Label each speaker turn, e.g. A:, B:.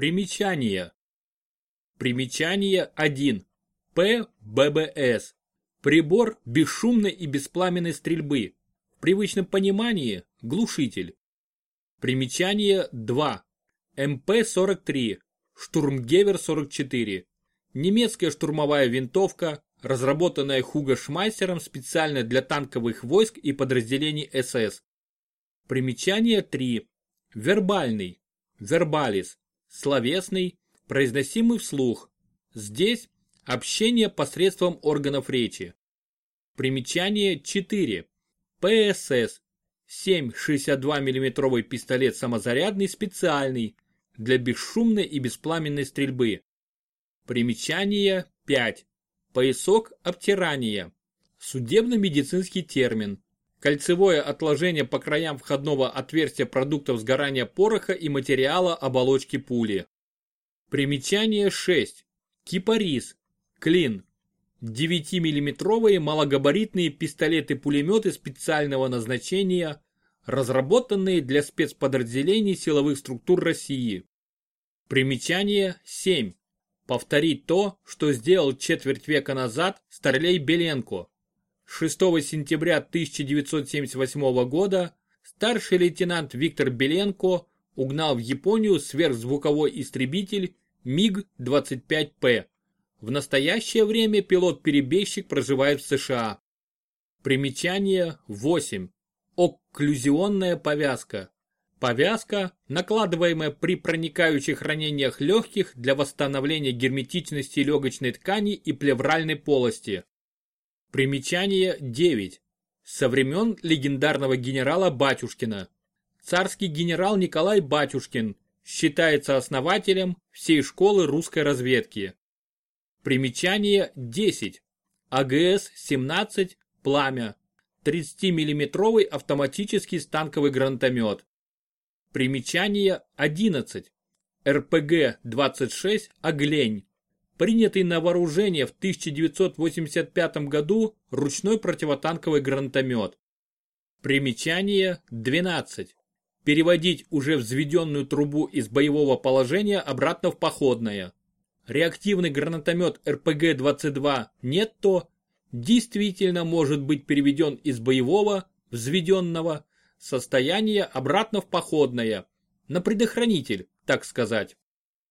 A: Примечание. Примечание 1. ПББС. Прибор бесшумной и беспламенной стрельбы. В привычном понимании – глушитель. Примечание 2. МП-43. Штурмгевер 44. Немецкая штурмовая винтовка, разработанная Хуго Шмайсером специально для танковых войск и подразделений СС. Примечание 3. Вербальный. Вербалис. Словесный, произносимый вслух. Здесь общение посредством органов речи. Примечание 4. ПСС. 7,62 мм пистолет самозарядный специальный для бесшумной и беспламенной стрельбы. Примечание 5. Поясок обтирания. Судебно-медицинский термин. Кольцевое отложение по краям входного отверстия продуктов сгорания пороха и материала оболочки пули. Примечание 6. Кипарис. Клин. 9-миллиметровые малогабаритные пистолеты-пулеметы специального назначения, разработанные для спецподразделений силовых структур России. Примечание 7. Повторить то, что сделал четверть века назад Старлей Беленко. 6 сентября 1978 года старший лейтенант Виктор Беленко угнал в Японию сверхзвуковой истребитель МиГ-25П. В настоящее время пилот-перебежчик проживает в США. Примечание 8. Окклюзионная повязка. Повязка, накладываемая при проникающих ранениях легких для восстановления герметичности легочной ткани и плевральной полости. Примечание 9. Со времен легендарного генерала Батюшкина. Царский генерал Николай Батюшкин считается основателем всей школы русской разведки. Примечание 10. АГС-17 «Пламя». 30-миллиметровый автоматический станковый гранатомет. Примечание 11. РПГ-26 «Оглень». Принятый на вооружение в 1985 году ручной противотанковый гранатомет. Примечание 12. Переводить уже взведенную трубу из боевого положения обратно в походное. Реактивный гранатомет РПГ-22 «Нетто» действительно может быть переведен из боевого, взведенного, состояние обратно в походное, на предохранитель, так сказать.